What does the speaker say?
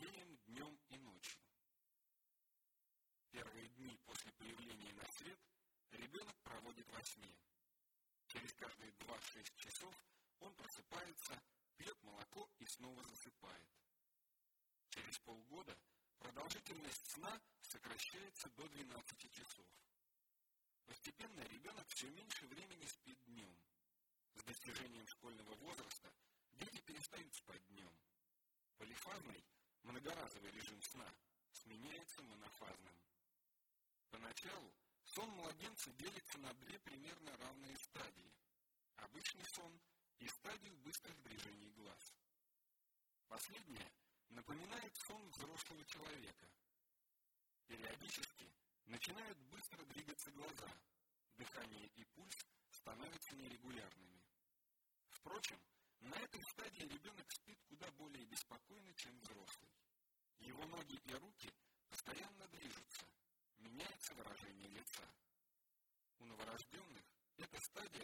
Галилеем днем и ночью. Первые дни после появления на свет ребенок проводит во сне. Через каждые 2-6 часов он просыпается, пьет молоко и снова засыпает. Через полгода продолжительность сна сокращается до 12 часов. Постепенно ребенок все меньше времени спит днем. С достижением школьного возраста дети перестают спать днем. Полифазный, многоразовый режим сна сменяется монофазным. Поначалу сон младенца делится на две примерно равные стадии – обычный сон и стадию быстрых движений глаз. Последняя напоминает сон взрослого человека. Периодически начинают быстро двигаться глаза, дыхание и пульс становятся нерегулярными. Впрочем, на этой стадии ребенок спит куда более беспокойно. Его ноги и руки постоянно движутся, меняется выражение лица. У новорожденных эта стадия